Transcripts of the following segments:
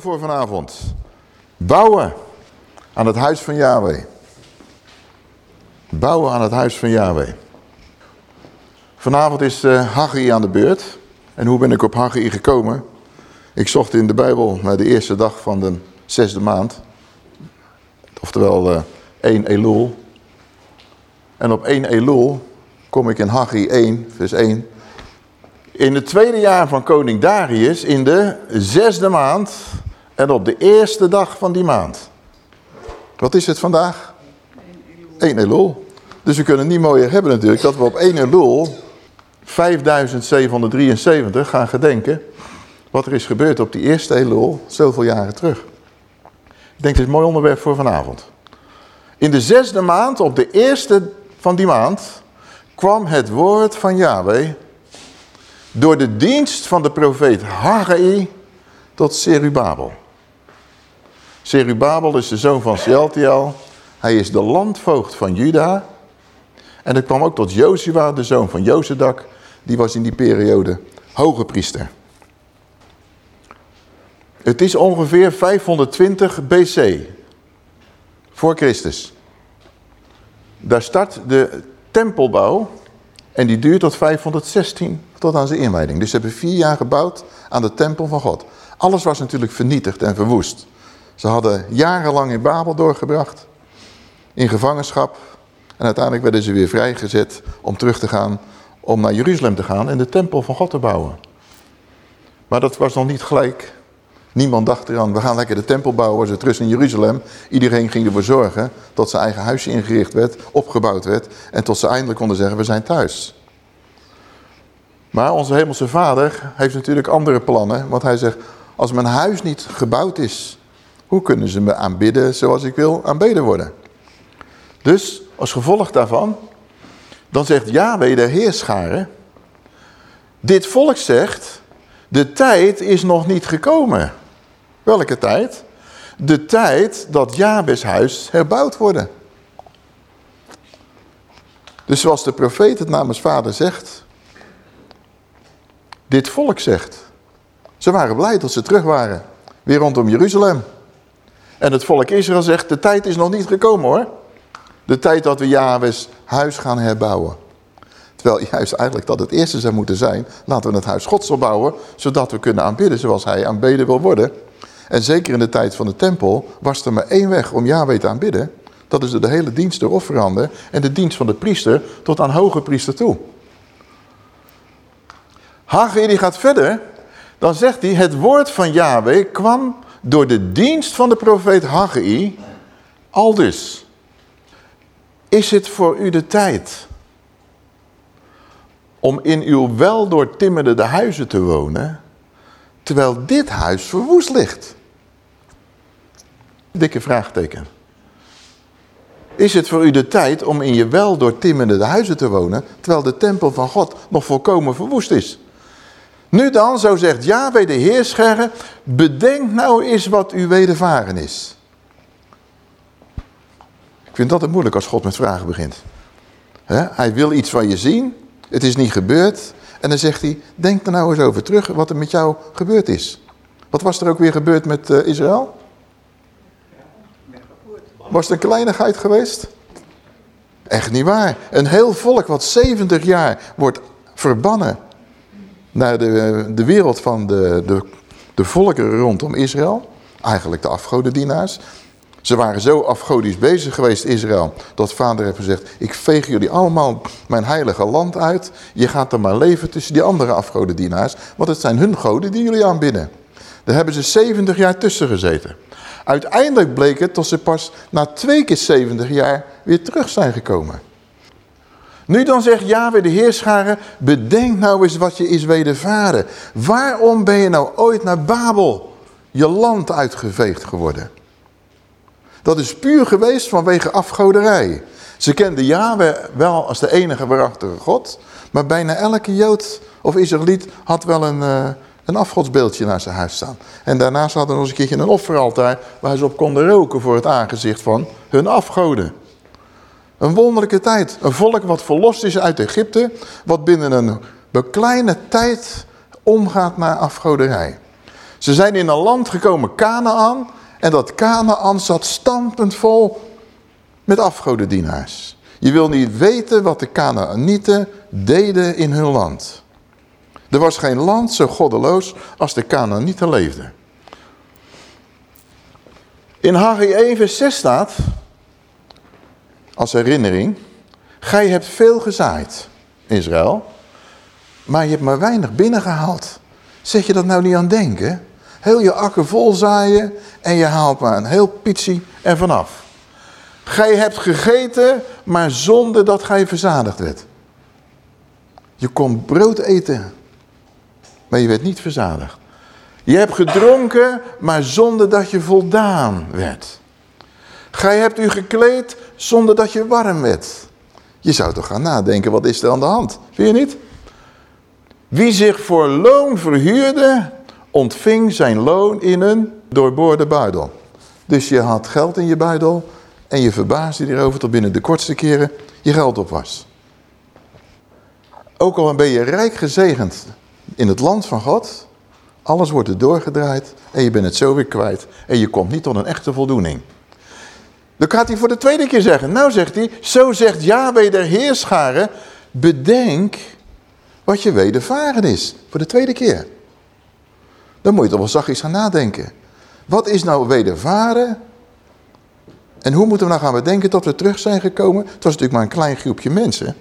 Voor vanavond. Bouwen aan het huis van Yahweh. Bouwen aan het huis van Yahweh. Vanavond is uh, Haggai aan de beurt. En hoe ben ik op Haggai gekomen? Ik zocht in de Bijbel naar de eerste dag van de zesde maand. Oftewel uh, 1 Elul. En op 1 Elul kom ik in Haggai 1, vers 1. In het tweede jaar van koning Darius, in de zesde maand en op de eerste dag van die maand. Wat is het vandaag? 1 Elul. Dus we kunnen niet mooier hebben natuurlijk dat we op 1 Elul 5773 gaan gedenken wat er is gebeurd op die eerste Elul zoveel jaren terug. Ik denk het is een mooi onderwerp voor vanavond. In de zesde maand, op de eerste van die maand, kwam het woord van Yahweh door de dienst van de profeet Haggai tot Serubabel. Serubabel is de zoon van Shealtiel. Hij is de landvoogd van Juda. En het kwam ook tot Jozua, de zoon van Jozedak. Die was in die periode hoge priester. Het is ongeveer 520 BC. Voor Christus. Daar start de tempelbouw. En die duurt tot 516 tot aan zijn inwijding. Dus ze hebben vier jaar gebouwd aan de tempel van God. Alles was natuurlijk vernietigd en verwoest. Ze hadden jarenlang in Babel doorgebracht. In gevangenschap. En uiteindelijk werden ze weer vrijgezet om terug te gaan. Om naar Jeruzalem te gaan en de tempel van God te bouwen. Maar dat was nog niet gelijk. Niemand dacht eraan, we gaan lekker de tempel bouwen, ze terug in Jeruzalem. Iedereen ging ervoor zorgen dat zijn eigen huisje ingericht werd, opgebouwd werd. En tot ze eindelijk konden zeggen, we zijn thuis. Maar onze hemelse vader heeft natuurlijk andere plannen. Want hij zegt, als mijn huis niet gebouwd is, hoe kunnen ze me aanbidden zoals ik wil aanbeden worden? Dus als gevolg daarvan, dan zegt Yahweh de heerscharen, dit volk zegt, de tijd is nog niet gekomen. Welke tijd? De tijd dat Jabes huis herbouwd wordt. Dus zoals de profeet het namens vader zegt, dit volk zegt. Ze waren blij dat ze terug waren. Weer rondom Jeruzalem. En het volk Israël zegt, de tijd is nog niet gekomen hoor. De tijd dat we Jahwes huis gaan herbouwen. Terwijl juist eigenlijk dat het eerste zou moeten zijn. Laten we het huis Gods opbouwen. Zodat we kunnen aanbidden zoals hij aanbeden wil worden. En zeker in de tijd van de tempel was er maar één weg om Yahweh te aanbidden. Dat is de hele dienst door offeranden en de dienst van de priester tot aan hoge priester toe. Haggai die gaat verder, dan zegt hij, het woord van Yahweh kwam door de dienst van de profeet Haggai, aldus. Is het voor u de tijd om in uw wel doortimmerde huizen te wonen, terwijl dit huis verwoest ligt? Dikke vraagteken. Is het voor u de tijd om in je wel doortimmerde huizen te wonen, terwijl de tempel van God nog volkomen verwoest is? Nu dan, zo zegt Yahweh de Heerscherre, bedenk nou eens wat u wedervaren is. Ik vind dat het moeilijk als God met vragen begint. Hij wil iets van je zien, het is niet gebeurd. En dan zegt hij, denk er nou eens over terug wat er met jou gebeurd is. Wat was er ook weer gebeurd met uh, Israël? Was het een kleinigheid geweest? Echt niet waar. Een heel volk wat 70 jaar wordt verbannen naar de, de wereld van de, de, de volkeren rondom Israël. Eigenlijk de afgodendienaars. Ze waren zo afgodisch bezig geweest, Israël, dat vader heeft gezegd, ik veeg jullie allemaal mijn heilige land uit. Je gaat er maar leven tussen die andere afgodendienaars, want het zijn hun goden die jullie aanbidden. Daar hebben ze 70 jaar tussen gezeten. Uiteindelijk bleek het dat ze pas na twee keer 70 jaar weer terug zijn gekomen. Nu dan zegt Yahweh de Heerscharen, bedenk nou eens wat je is wedervaren. Waarom ben je nou ooit naar Babel, je land uitgeveegd geworden? Dat is puur geweest vanwege afgoderij. Ze kenden Yahweh wel als de enige waarachtige God, maar bijna elke Jood of Israëliet had wel een, uh, een afgodsbeeldje naar zijn huis staan. En daarnaast hadden ze nog eens een keertje een offeraltaar waar ze op konden roken voor het aangezicht van hun afgoden. Een wonderlijke tijd. Een volk wat verlost is uit Egypte. Wat binnen een bekleine tijd omgaat naar afgoderij. Ze zijn in een land gekomen, Canaan. En dat Canaan zat stampend vol met afgodendienaars. Je wil niet weten wat de Canaanieten deden in hun land. Er was geen land zo goddeloos als de Canaanieten leefden. In Haggai 1 vers 6 staat, als herinnering, gij hebt veel gezaaid, Israël, maar je hebt maar weinig binnengehaald. Zet je dat nou niet aan denken? Heel je akker vol zaaien en je haalt maar een heel pitsie ervan af. Gij hebt gegeten, maar zonder dat gij verzadigd werd. Je kon brood eten, maar je werd niet verzadigd. Je hebt gedronken, maar zonder dat je voldaan werd. Gij hebt u gekleed zonder dat je warm werd. Je zou toch gaan nadenken, wat is er aan de hand? Vind je niet? Wie zich voor loon verhuurde, ontving zijn loon in een doorboorde buidel. Dus je had geld in je buidel en je verbaasde erover tot binnen de kortste keren je geld op was. Ook al ben je rijk gezegend in het land van God, alles wordt er doorgedraaid en je bent het zo weer kwijt en je komt niet tot een echte voldoening. Dan gaat hij voor de tweede keer zeggen. Nou zegt hij, zo zegt Yahweh der Heerscharen, bedenk wat je wedervaren is. Voor de tweede keer. Dan moet je toch wel zachtjes gaan nadenken. Wat is nou wedervaren? En hoe moeten we nou gaan bedenken tot we terug zijn gekomen? Het was natuurlijk maar een klein groepje mensen.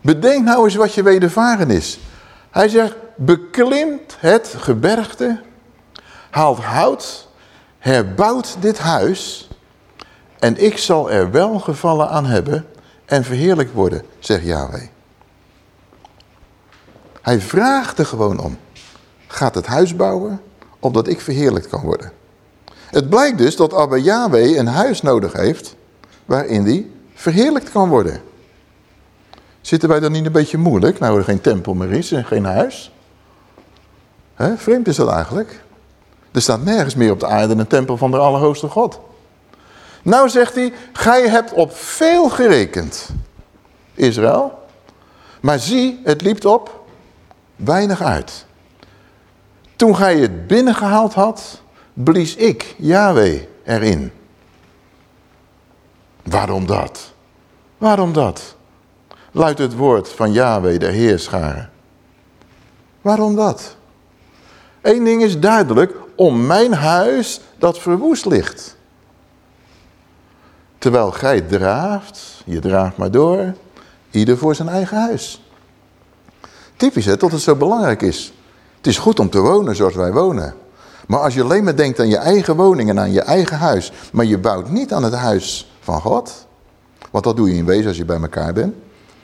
Bedenk nou eens wat je wedervaren is. Hij zegt, beklimt het gebergte, haalt hout, herbouwt dit huis en ik zal er welgevallen aan hebben en verheerlijk worden, zegt Yahweh. Hij vraagt er gewoon om. Gaat het huis bouwen, opdat ik verheerlijkt kan worden. Het blijkt dus dat Abba Yahweh een huis nodig heeft, waarin hij verheerlijkt kan worden. Zitten wij dan niet een beetje moeilijk, nou er geen tempel meer is en geen huis? He, vreemd is dat eigenlijk. Er staat nergens meer op de aarde een tempel van de Allerhoogste God. Nou zegt hij, gij hebt op veel gerekend, Israël. Maar zie, het liep op weinig uit. Toen gij het binnengehaald had, blies ik, Yahweh, erin. Waarom dat? Waarom dat? Luidt het woord van Yahweh, de Heerscharen. Waarom dat? Eén ding is duidelijk, om mijn huis dat verwoest ligt. Terwijl gij draaft, je draaft maar door, ieder voor zijn eigen huis. Typisch hè, dat het zo belangrijk is. Het is goed om te wonen zoals wij wonen. Maar als je alleen maar denkt aan je eigen woning en aan je eigen huis, maar je bouwt niet aan het huis van God, want dat doe je in wezen als je bij elkaar bent.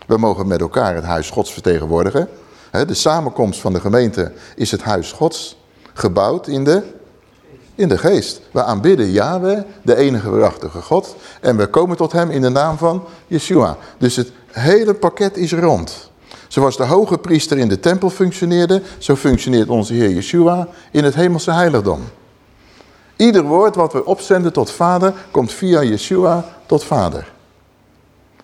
We mogen met elkaar het huis Gods vertegenwoordigen. De samenkomst van de gemeente is het huis Gods gebouwd in de, in de geest. We aanbidden Yahweh, de enige waarachtige God. En we komen tot hem in de naam van Yeshua. Dus het hele pakket is rond. Zoals de hoge priester in de tempel functioneerde, zo functioneert onze Heer Yeshua in het hemelse heiligdom. Ieder woord wat we opzenden tot vader, komt via Yeshua tot vader.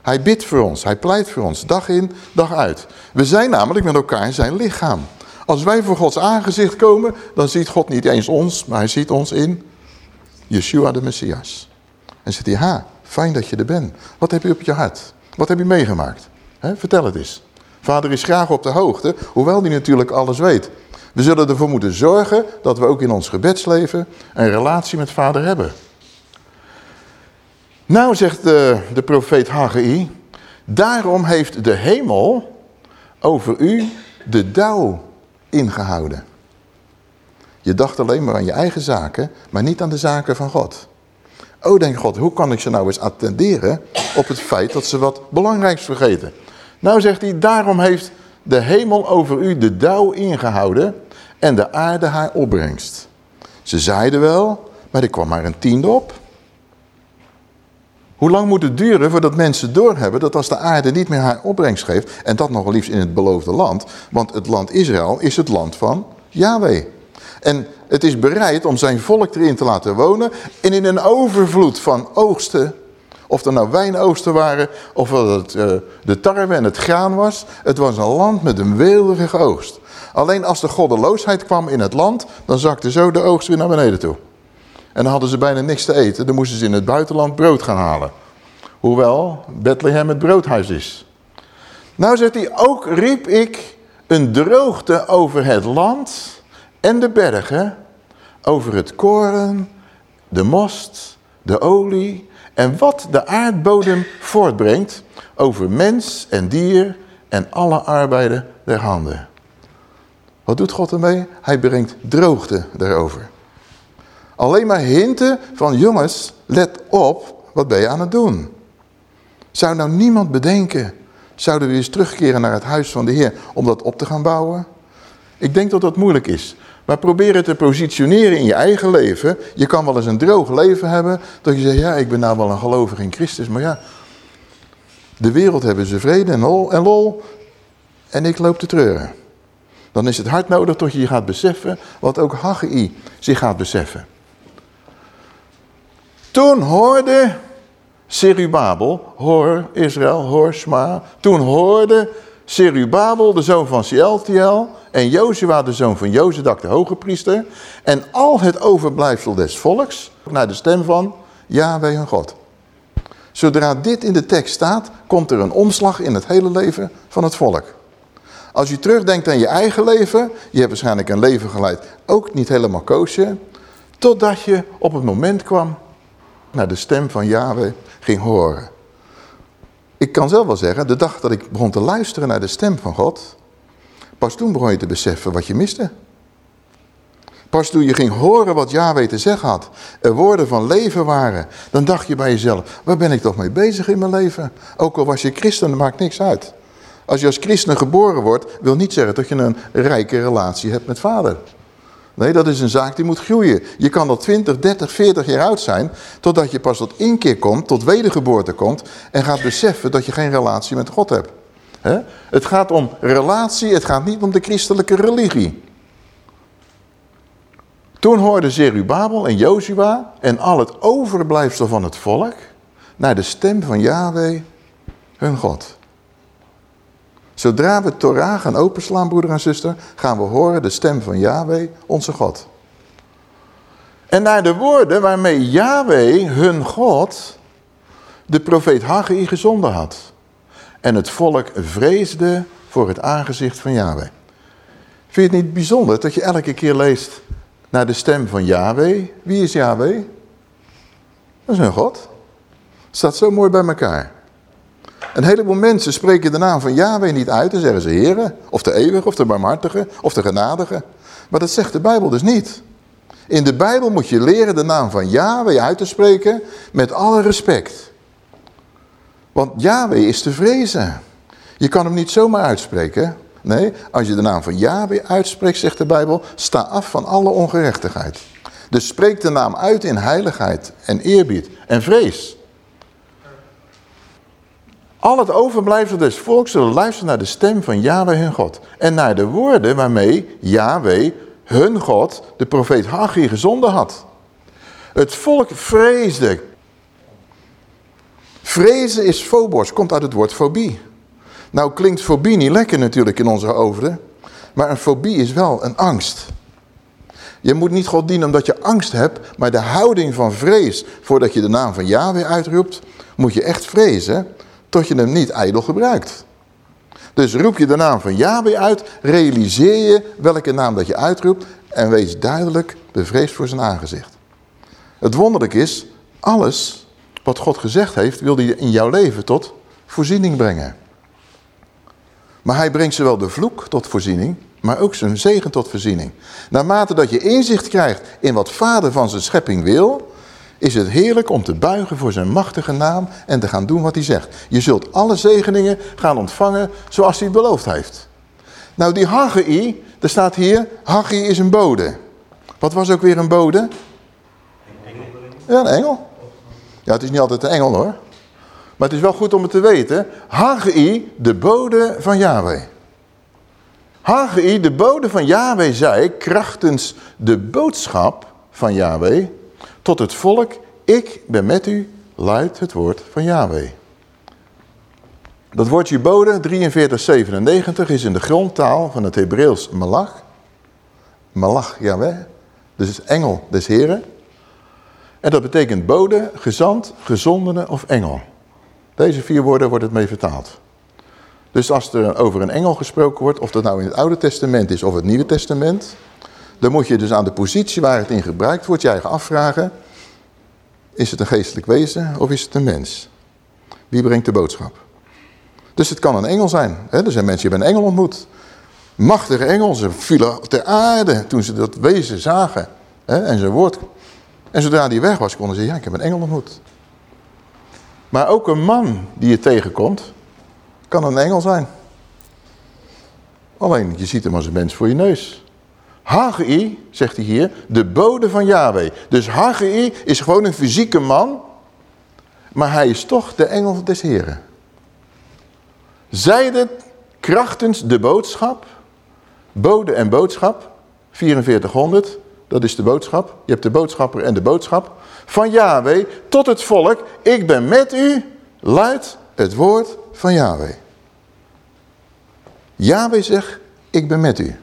Hij bidt voor ons, hij pleit voor ons, dag in, dag uit. We zijn namelijk met elkaar zijn lichaam. Als wij voor Gods aangezicht komen, dan ziet God niet eens ons, maar hij ziet ons in Yeshua de Messias. En zegt hij, ha, fijn dat je er bent. Wat heb je op je hart? Wat heb je meegemaakt? vertel het eens. Vader is graag op de hoogte, hoewel hij natuurlijk alles weet. We zullen ervoor moeten zorgen dat we ook in ons gebedsleven een relatie met vader hebben. Nou, zegt de, de profeet Haggai, daarom heeft de hemel over u de dauw ingehouden. Je dacht alleen maar aan je eigen zaken, maar niet aan de zaken van God. Oh, denk God, hoe kan ik ze nou eens attenderen op het feit dat ze wat belangrijks vergeten? Nou zegt hij, daarom heeft de hemel over u de dauw ingehouden en de aarde haar opbrengst. Ze zeiden wel, maar er kwam maar een tiende op. Hoe lang moet het duren voordat mensen doorhebben dat als de aarde niet meer haar opbrengst geeft, en dat nog liefst in het beloofde land, want het land Israël is het land van Yahweh. En het is bereid om zijn volk erin te laten wonen en in een overvloed van oogsten Of er nou wijnoogsten waren, of het uh, de tarwe en het graan was. Het was een land met een weelderige oogst. Alleen als de goddeloosheid kwam in het land, dan zakte zo de oogst weer naar beneden toe. En dan hadden ze bijna niks te eten. Dan moesten ze in het buitenland brood gaan halen. Hoewel Bethlehem het broodhuis is. Nou zegt hij, ook riep ik een droogte over het land en de bergen, over het koren, de most, de olie en wat de aardbodem voortbrengt, over mens en dier en alle arbeiden der handen. Wat doet God ermee? Hij brengt droogte daarover. Alleen maar hinten van jongens, let op, wat ben je aan het doen? Zou nou niemand bedenken, zouden we eens terugkeren naar het huis van de Heer om dat op te gaan bouwen? Ik denk dat dat moeilijk is. Maar probeer het te positioneren in je eigen leven. Je kan wel eens een droog leven hebben. Dat je zegt, ja, ik ben nou wel een gelovige in Christus. Maar ja, de wereld hebben ze vrede en lol. En, lol, en ik loop te treuren. Dan is het hard nodig tot je je gaat beseffen wat ook Haggai zich gaat beseffen. Toen hoorde Serubabel, hoor Israël, hoor Sma. Toen hoorde Serubabel, de zoon van Sealtiel, en Jozua, de zoon van Jozedak, de hoge priester, en al het overblijfsel des volks, naar de stem van Yahweh hun God. Zodra dit in de tekst staat, komt er een omslag in het hele leven van het volk. Als je terugdenkt aan je eigen leven, je hebt waarschijnlijk een leven geleid, ook niet helemaal koosje, totdat je op het moment kwam naar de stem van Yahweh ging horen. Ik kan zelf wel zeggen, de dag dat ik begon te luisteren naar de stem van God, pas toen begon je te beseffen wat je miste. Pas toen je ging horen wat Yahweh te zeggen had, er woorden van leven waren, dan dacht je bij jezelf, waar ben ik toch mee bezig in mijn leven? Ook al was je christen, dat maakt niks uit. Als je als christen geboren wordt, wil niet zeggen dat je een rijke relatie hebt met vader. Nee, dat is een zaak die moet groeien. Je kan al 20, 30, 40 jaar oud zijn, totdat je pas tot inkeer komt, tot wedergeboorte komt en gaat beseffen dat je geen relatie met God hebt. Het gaat om relatie, het gaat niet om de christelijke religie. Toen hoorden Zerubabel en Jozua en al het overblijfsel van het volk naar de stem van Yahweh, hun God. Zodra we Torah gaan openslaan, broeder en zuster, gaan we horen de stem van Yahweh, onze God. En naar de woorden waarmee Yahweh, hun God, de profeet Haggai gezonden had. En het volk vreesde voor het aangezicht van Yahweh. Vind je het niet bijzonder dat je elke keer leest naar de stem van Yahweh? Wie is Yahweh? Dat is hun God. Het staat zo mooi bij elkaar. Een heleboel mensen spreken de naam van Yahweh niet uit. Dan zeggen ze Heere, of de eeuwige, of de barmhartige, of de genadige. Maar dat zegt de Bijbel dus niet. In de Bijbel moet je leren de naam van Yahweh uit te spreken met alle respect. Want Yahweh is te vrezen. Je kan hem niet zomaar uitspreken. Nee, als je de naam van Yahweh uitspreekt, zegt de Bijbel, sta af van alle ongerechtigheid. Dus spreek de naam uit in heiligheid en eerbied en vrees. Al het overblijfsel des volks zullen luisteren naar de stem van Yahweh hun God. En naar de woorden waarmee Yahweh hun God, de profeet Haggai, gezonden had. Het volk vreesde. Vrezen is phobos, komt uit het woord fobie. Nou klinkt fobie niet lekker natuurlijk in onze hoofden. Maar een fobie is wel een angst. Je moet niet God dienen omdat je angst hebt. Maar de houding van vrees voordat je de naam van Yahweh uitroept. Moet je echt vrezen tot je hem niet ijdel gebruikt. Dus roep je de naam van Yahweh uit, realiseer je welke naam dat je uitroept en wees duidelijk bevreesd voor zijn aangezicht. Het wonderlijk is, alles wat God gezegd heeft, wil hij in jouw leven tot voorziening brengen. Maar hij brengt zowel de vloek tot voorziening, maar ook zijn zegen tot voorziening. Naarmate dat je inzicht krijgt in wat vader van zijn schepping wil, is het heerlijk om te buigen voor zijn machtige naam en te gaan doen wat hij zegt. Je zult alle zegeningen gaan ontvangen zoals hij beloofd heeft. Nou die Haggai, er staat hier, Haggai is een bode. Wat was ook weer een bode? Ja, een engel. Ja, het is niet altijd een engel hoor. Maar het is wel goed om het te weten. Haggai, de bode van Yahweh. Haggai, de bode van Yahweh, zei krachtens de boodschap van Yahweh tot het volk, ik ben met u luidt het woord van Yahweh. Dat woordje bode, 4397, is in de grondtaal van het Hebreeuws malach. Malach Yahweh, dus engel des Heren. En dat betekent bode, gezant, gezondene of engel. Deze vier woorden wordt het mee vertaald. Dus als er over een engel gesproken wordt, of dat nou in het Oude Testament is of het Nieuwe Testament, dan moet je dus aan de positie waar het in gebruikt wordt je eigen afvragen, is het een geestelijk wezen of is het een mens? Wie brengt de boodschap? Dus het kan een engel zijn. Er zijn mensen die hebben een engel ontmoet. Machtige engel, ze vielen ter aarde toen ze dat wezen zagen. En zijn woord. En zodra die weg was, konden ze ja, ik heb een engel ontmoet. Maar ook een man die je tegenkomt, kan een engel zijn. Alleen, je ziet hem als een mens voor je neus. Hagi, zegt hij hier, de bode van Yahweh. Dus Hagi is gewoon een fysieke man, maar hij is toch de engel des Heren. Zijde krachtens de boodschap, bode en boodschap, 4400, dat is de boodschap. Je hebt de boodschapper en de boodschap. Van Yahweh tot het volk, ik ben met u, luidt het woord van Yahweh. Yahweh zegt, ik ben met u.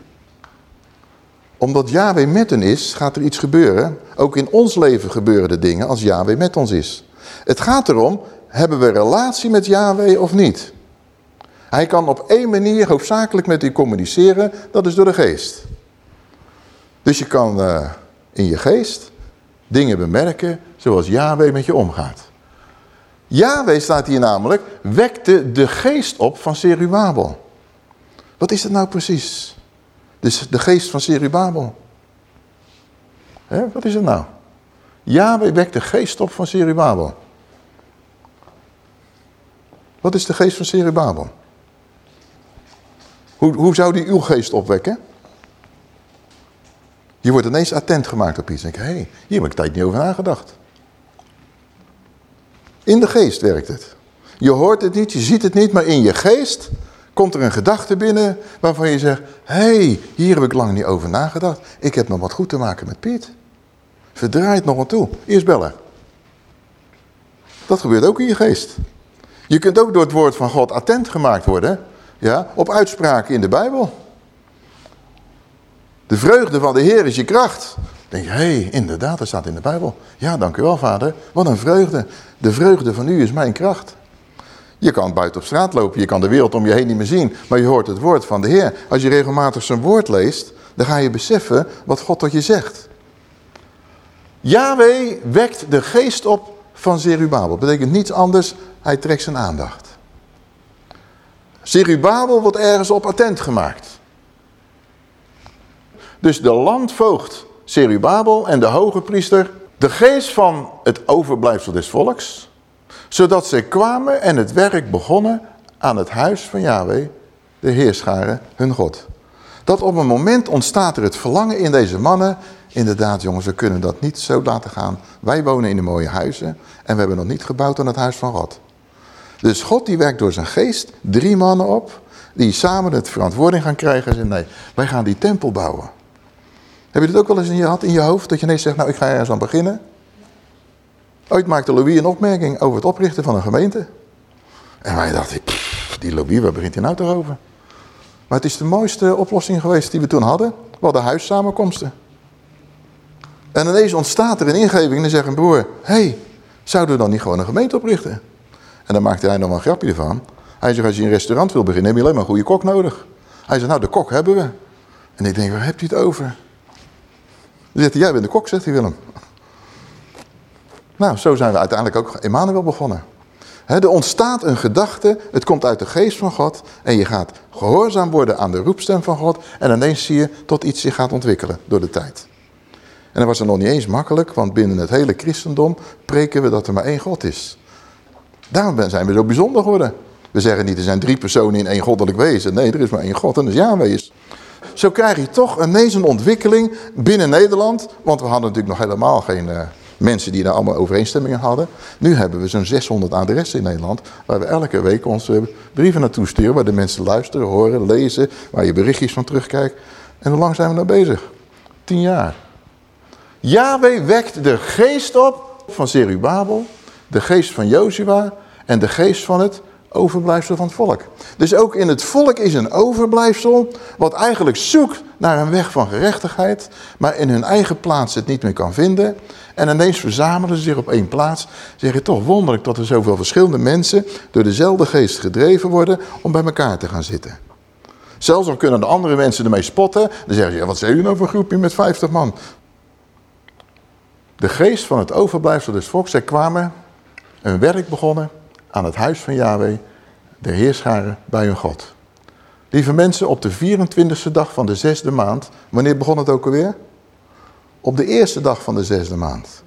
Omdat Yahweh met hen is, gaat er iets gebeuren. Ook in ons leven gebeuren de dingen als Yahweh met ons is. Het gaat erom, hebben we relatie met Yahweh of niet? Hij kan op één manier hoofdzakelijk met u communiceren, dat is door de geest. Dus je kan uh, in je geest dingen bemerken zoals Yahweh met je omgaat. Yahweh staat hier namelijk, wekte de geest op van Serubabel. Wat is dat nou precies? Dus de geest van Serubabel. He, wat is het nou? Yahweh wekt de geest op van Serubabel. Wat is de geest van Serubabel? Hoe, hoe zou die uw geest opwekken? Je wordt ineens attent gemaakt op iets. En denk hé, hey, hier heb ik tijd niet over nagedacht. In de geest werkt het. Je hoort het niet, je ziet het niet, maar in je geest komt er een gedachte binnen waarvan je zegt, hé, hey, hier heb ik lang niet over nagedacht. Ik heb nog wat goed te maken met Piet. Verdraait nog wat toe. Eerst bellen. Dat gebeurt ook in je geest. Je kunt ook door het woord van God attent gemaakt worden ja, op uitspraken in de Bijbel. De vreugde van de Heer is je kracht. Dan denk je, hé, hey, inderdaad, dat staat in de Bijbel. Ja, dank u wel, vader. Wat een vreugde. De vreugde van u is mijn kracht. Je kan buiten op straat lopen, je kan de wereld om je heen niet meer zien, maar je hoort het woord van de Heer. Als je regelmatig zijn woord leest, dan ga je beseffen wat God tot je zegt. Yahweh wekt de geest op van Zerubabel. Dat betekent niets anders, hij trekt zijn aandacht. Zerubabel wordt ergens op attent gemaakt. Dus de landvoogd Zerubabel en de hoge priester, de geest van het overblijfsel des volks, zodat zij kwamen en het werk begonnen aan het huis van Yahweh, de heerscharen, hun God. Dat op een moment ontstaat er het verlangen in deze mannen. Inderdaad jongens, we kunnen dat niet zo laten gaan. Wij wonen in de mooie huizen en we hebben nog niet gebouwd aan het huis van God. Dus God die werkt door zijn geest drie mannen op, die samen het verantwoording gaan krijgen en zeggen, nee, wij gaan die tempel bouwen. Heb je dit ook wel eens in je, had in je hoofd, dat je ineens zegt, nou ik ga ergens aan beginnen. Ooit maakte Louis een opmerking over het oprichten van een gemeente. En wij dachten, die Louis, waar begint hij nou toch over? Maar het is de mooiste oplossing geweest die we toen hadden. We hadden huissamenkomsten. En ineens ontstaat er een ingeving en dan zegt een broer, hey, zouden we dan niet gewoon een gemeente oprichten? En dan maakte hij nog een grapje ervan. Hij zegt, als je een restaurant wil beginnen, heb je alleen maar een goede kok nodig. Hij zegt, nou de kok hebben we. En ik denk, waar hebt u het over? Dan zegt hij, jij bent de kok, zegt hij Willem. Nou, zo zijn we uiteindelijk ook Emmanuel begonnen. er ontstaat een gedachte, het komt uit de geest van God en je gaat gehoorzaam worden aan de roepstem van God en ineens zie je tot iets zich gaat ontwikkelen door de tijd. En dat was dan nog niet eens makkelijk, want binnen het hele christendom preken we dat er maar één God is. Daarom zijn we zo bijzonder geworden. We zeggen niet, er zijn drie personen in één goddelijk wezen. Nee, er is maar één God en dat is Yahweh. Zo krijg je toch ineens een ontwikkeling binnen Nederland. Want we hadden natuurlijk nog helemaal geen uh, mensen die daar allemaal overeenstemmingen hadden. Nu hebben we zo'n 600 adressen in Nederland. Waar we elke week onze brieven naartoe sturen. Waar de mensen luisteren, horen, lezen. Waar je berichtjes van terugkijkt. En hoe lang zijn we nou bezig? Tien jaar. Yahweh wekt de geest op van Zerubabel de geest van Jozua en de geest van het overblijfsel van het volk. Dus ook in het volk is een overblijfsel wat eigenlijk zoekt naar een weg van gerechtigheid, maar in hun eigen plaats het niet meer kan vinden. En ineens verzamelen ze zich op één plaats. Zeg je toch wonderlijk dat er zoveel verschillende mensen door dezelfde geest gedreven worden om bij elkaar te gaan zitten. Zelfs al kunnen de andere mensen ermee spotten, dan zeggen ze, ja, wat zijn jullie nou voor groepje met 50 man? De geest van het overblijfsel des volks, zij kwamen een werk begonnen aan het huis van Yahweh, de heerscharen bij hun God. Lieve mensen, op de 24e dag van de zesde maand, wanneer begon het ook alweer? Op de eerste dag van de zesde maand.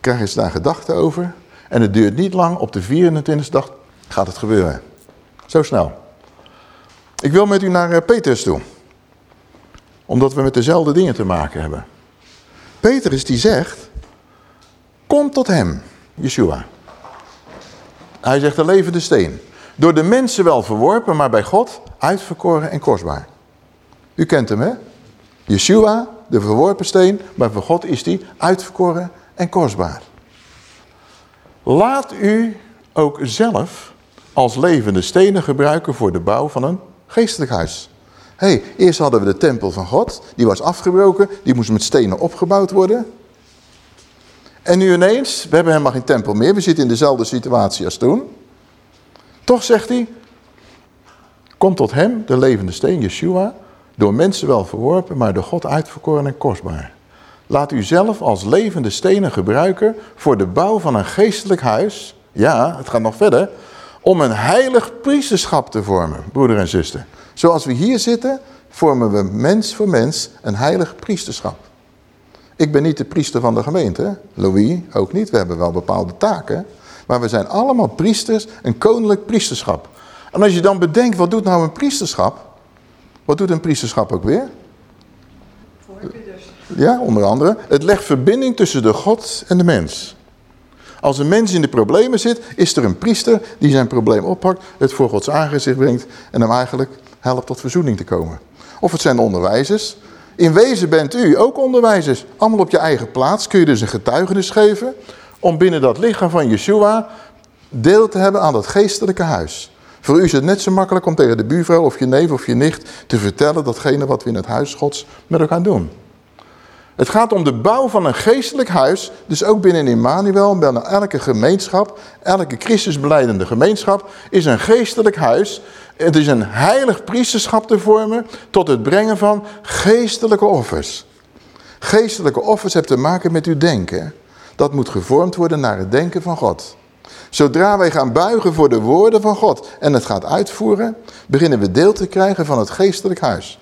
Krijgen ze daar gedachten over. En het duurt niet lang, op de 24e dag gaat het gebeuren. Zo snel. Ik wil met u naar eh, Petrus toe. Omdat we met dezelfde dingen te maken hebben. Petrus die zegt, kom tot hem, Yeshua. Hij zegt de levende steen. Door de mensen wel verworpen, maar bij God uitverkoren en kostbaar. U kent hem hè? Yeshua, de verworpen steen, maar voor God is die uitverkoren en kostbaar. Laat u ook zelf als levende stenen gebruiken voor de bouw van een geestelijk huis. hey, eerst hadden we de tempel van God, die was afgebroken, die moest met stenen opgebouwd worden. En nu ineens, we hebben helemaal geen tempel meer, we zitten in dezelfde situatie als toen. Toch zegt hij, kom tot hem, de levende steen, Yeshua, door mensen wel verworpen, maar door God uitverkoren en kostbaar. Laat u zelf als levende stenen gebruiken voor de bouw van een geestelijk huis. Ja, het gaat nog verder. Om een heilig priesterschap te vormen, broeder en zuster. Zoals we hier zitten, vormen we mens voor mens een heilig priesterschap. Ik ben niet de priester van de gemeente, Louis ook niet. We hebben wel bepaalde taken. Maar we zijn allemaal priesters, een koninklijk priesterschap. En als je dan bedenkt, wat doet nou een priesterschap? Wat doet een priesterschap ook weer? Ja, onder andere. Het legt verbinding tussen de God en de mens. Als een mens in de problemen zit, is er een priester die zijn probleem oppakt, het voor Gods aangezicht brengt en hem eigenlijk helpt tot verzoening te komen. Of het zijn onderwijzers. In wezen bent u ook onderwijzers. Allemaal op je eigen plaats kun je dus een getuigenis geven om binnen dat lichaam van Yeshua deel te hebben aan dat geestelijke huis. Voor u is het net zo makkelijk om tegen de buurvrouw of je neef of je nicht te vertellen datgene wat we in het huis gods met elkaar doen. Het gaat om de bouw van een geestelijk huis, dus ook binnen Immanuel, binnen elke gemeenschap, elke Christusbeleidende gemeenschap, is een geestelijk huis. Het is een heilig priesterschap te vormen tot het brengen van geestelijke offers. Geestelijke offers hebben te maken met uw denken. Dat moet gevormd worden naar het denken van God. Zodra wij gaan buigen voor de woorden van God en het gaat uitvoeren, beginnen we deel te krijgen van het geestelijk huis.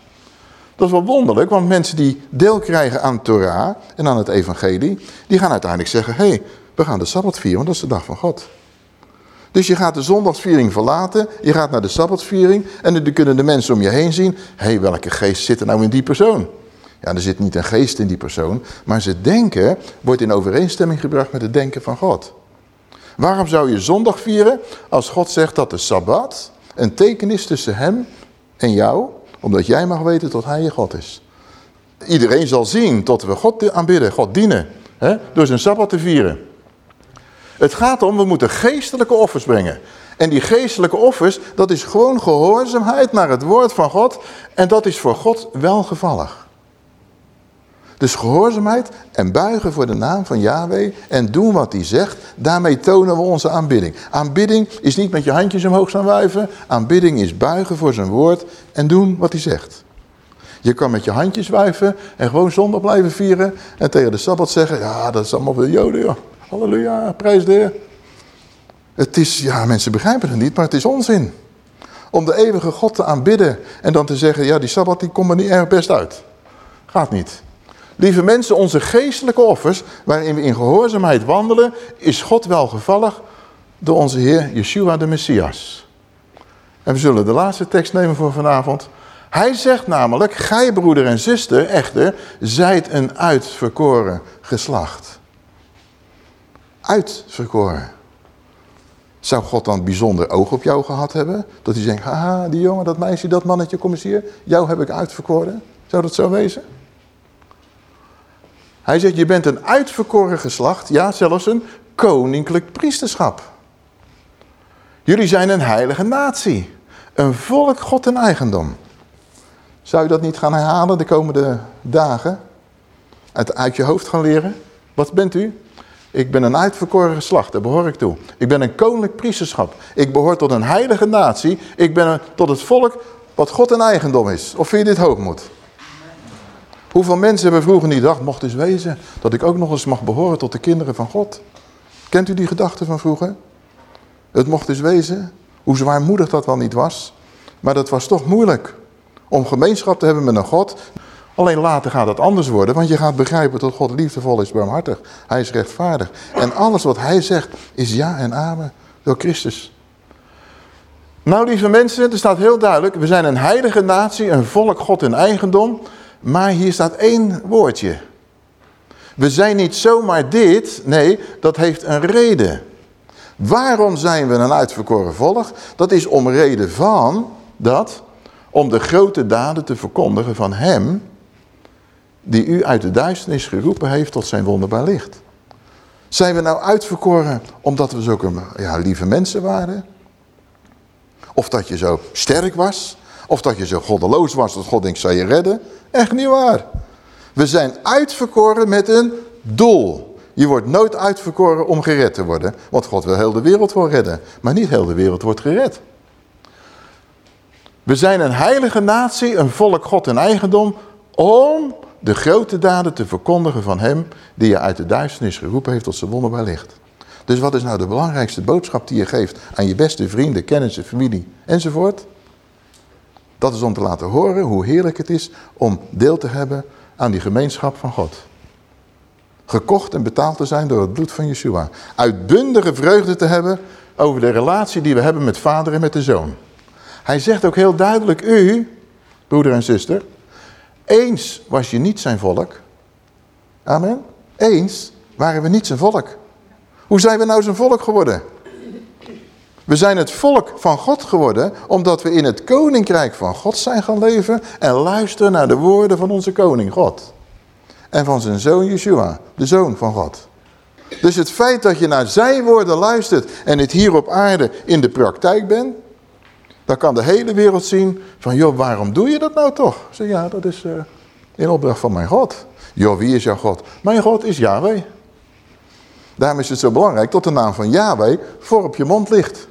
Dat is wel wonderlijk, want mensen die deel krijgen aan Torah en aan het evangelie, die gaan uiteindelijk zeggen, hé, hey, we gaan de Sabbat vieren, want dat is de dag van God. Dus je gaat de zondagsviering verlaten, je gaat naar de Sabbatsviering en dan kunnen de mensen om je heen zien, hé, hey, welke geest zit er nou in die persoon? Ja, er zit niet een geest in die persoon, maar zijn denken wordt in overeenstemming gebracht met het denken van God. Waarom zou je zondag vieren als God zegt dat de Sabbat een teken is tussen hem en jou, omdat jij mag weten tot hij je God is. Iedereen zal zien tot we God aanbidden, God dienen, hè, door zijn Sabbat te vieren. Het gaat om, we moeten geestelijke offers brengen. En die geestelijke offers, dat is gewoon gehoorzaamheid naar het woord van God. En dat is voor God welgevallig. Dus gehoorzaamheid en buigen voor de naam van Yahweh en doen wat hij zegt, daarmee tonen we onze aanbidding. Aanbidding is niet met je handjes omhoog staan wuiven. Aanbidding is buigen voor zijn woord en doen wat hij zegt. Je kan met je handjes wuiven en gewoon zondag blijven vieren en tegen de Sabbat zeggen, ja dat is allemaal voor de joden joh. Halleluja, prijs de Heer. Het is, ja mensen begrijpen het niet, maar het is onzin. Om de eeuwige God te aanbidden en dan te zeggen, ja die Sabbat die komt er niet erg best uit. Gaat niet. Lieve mensen, onze geestelijke offers, waarin we in gehoorzaamheid wandelen, is God welgevallig door onze Heer Yeshua de Messias. En we zullen de laatste tekst nemen voor vanavond. Hij zegt namelijk, gij broeder en zuster, echter, zijt een uitverkoren geslacht. Uitverkoren. Zou God dan bijzonder oog op jou gehad hebben? Dat hij zegt, haha, die jongen, dat meisje, dat mannetje, kom eens hier. Jou heb ik uitverkoren. Zou dat zo wezen? Hij zegt, je bent een uitverkoren geslacht, ja zelfs een koninklijk priesterschap. Jullie zijn een heilige natie. Een volk God en eigendom. Zou je dat niet gaan herhalen de komende dagen? Uit, uit je hoofd gaan leren? Wat bent u? Ik ben een uitverkoren geslacht, daar behoor ik toe. Ik ben een koninklijk priesterschap. Ik behoor tot een heilige natie. Ik ben tot het volk wat God en eigendom is. Of vind je dit hoogmoed? Hoeveel mensen hebben vroeger niet gedacht, mocht eens wezen, dat ik ook nog eens mag behoren tot de kinderen van God. Kent u die gedachte van vroeger? Het mocht eens wezen, hoe zwaarmoedig dat wel niet was. Maar dat was toch moeilijk om gemeenschap te hebben met een God. Alleen later gaat het anders worden, want je gaat begrijpen dat God liefdevol is, barmhartig. Hij is rechtvaardig. En alles wat hij zegt is ja en amen door Christus. Nou lieve mensen, er staat heel duidelijk, we zijn een heilige natie, een volk God in eigendom. Maar hier staat één woordje. We zijn niet zomaar dit, nee, dat heeft een reden. Waarom zijn we een uitverkoren volk? Dat is om reden van dat, om de grote daden te verkondigen van hem, die u uit de duisternis geroepen heeft tot zijn wonderbaar licht. Zijn we nou uitverkoren omdat we zulke ja, lieve mensen waren? Of dat je zo sterk was? Of dat je zo goddeloos was dat God denkt, zal je redden? Echt niet waar. We zijn uitverkoren met een doel. Je wordt nooit uitverkoren om gered te worden. Want God wil heel de wereld voor redden. Maar niet heel de wereld wordt gered. We zijn een heilige natie, een volk God en eigendom. Om de grote daden te verkondigen van hem die je uit de duisternis geroepen heeft tot zijn wonderbaar licht. Dus wat is nou de belangrijkste boodschap die je geeft aan je beste vrienden, kennissen, familie enzovoort? Dat is om te laten horen hoe heerlijk het is om deel te hebben aan die gemeenschap van God. Gekocht en betaald te zijn door het bloed van Yeshua. Uitbundige vreugde te hebben over de relatie die we hebben met vader en met de zoon. Hij zegt ook heel duidelijk, u, broeder en zuster, eens was je niet zijn volk. Amen. Eens waren we niet zijn volk. Hoe zijn we nou zijn volk geworden? We zijn het volk van God geworden omdat we in het koninkrijk van God zijn gaan leven en luisteren naar de woorden van onze koning God. En van zijn zoon Yeshua, de zoon van God. Dus het feit dat je naar zijn woorden luistert en het hier op aarde in de praktijk bent, dan kan de hele wereld zien van, joh, waarom doe je dat nou toch? Zeg, ja, dat is uh, in opdracht van mijn God. Joh, wie is jouw God? Mijn God is Yahweh. Daarom is het zo belangrijk dat de naam van Yahweh voor op je mond ligt.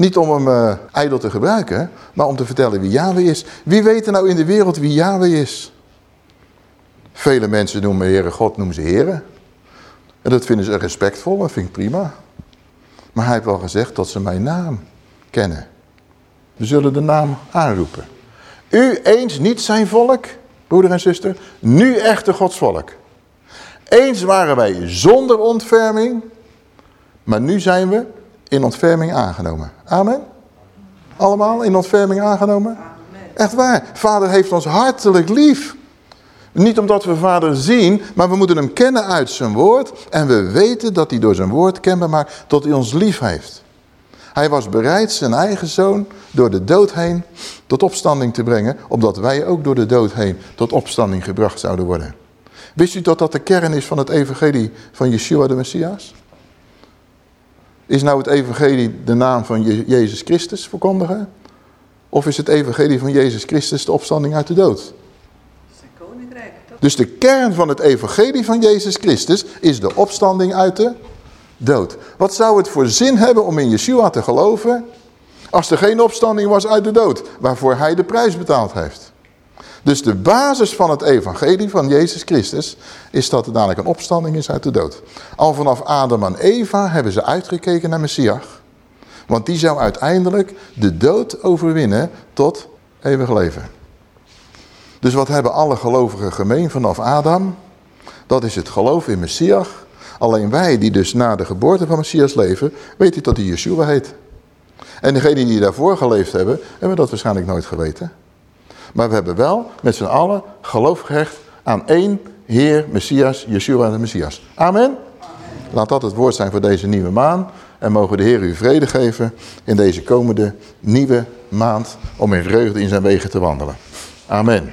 Niet om hem uh, ijdel te gebruiken, maar om te vertellen wie Yahweh is. Wie weet er nou in de wereld wie Yahweh is? Vele mensen noemen Heere God, noemen ze Heere. En dat vinden ze respectvol, dat vind ik prima. Maar hij heeft wel gezegd dat ze mijn naam kennen. We zullen de naam aanroepen. U eens niet zijn volk, broeder en zuster, nu echte Gods volk. Eens waren wij zonder ontferming, maar nu zijn we in ontferming aangenomen. Amen? Allemaal in ontferming aangenomen? Echt waar. Vader heeft ons hartelijk lief. Niet omdat we vader zien, maar we moeten hem kennen uit zijn woord. En we weten dat hij door zijn woord kenbaar maakt tot hij ons lief heeft. Hij was bereid zijn eigen zoon door de dood heen tot opstanding te brengen. Omdat wij ook door de dood heen tot opstanding gebracht zouden worden. Wist u dat dat de kern is van het evangelie van Yeshua de Messias? Is nou het evangelie de naam van Jezus Christus verkondigen? Of is het evangelie van Jezus Christus de opstanding uit de dood? Dus de kern van het evangelie van Jezus Christus is de opstanding uit de dood. Wat zou het voor zin hebben om in Yeshua te geloven als er geen opstanding was uit de dood, waarvoor hij de prijs betaald heeft? Dus de basis van het evangelie van Jezus Christus is dat er dadelijk een opstanding is uit de dood. Al vanaf Adam en Eva hebben ze uitgekeken naar Messias. Want die zou uiteindelijk de dood overwinnen tot eeuwig leven. Dus wat hebben alle gelovigen gemeen vanaf Adam? Dat is het geloof in Messias. Alleen wij die dus na de geboorte van Messias leven, weten dat hij Yeshua heet. En degenen die daarvoor geleefd hebben, hebben dat waarschijnlijk nooit geweten. Maar we hebben wel met z'n allen geloof gehecht aan één Heer, Messias, Yeshua de Messias. Amen? Laat dat het woord zijn voor deze nieuwe maand. En mogen de Heer u vrede geven in deze komende nieuwe maand om in vreugde in zijn wegen te wandelen. Amen.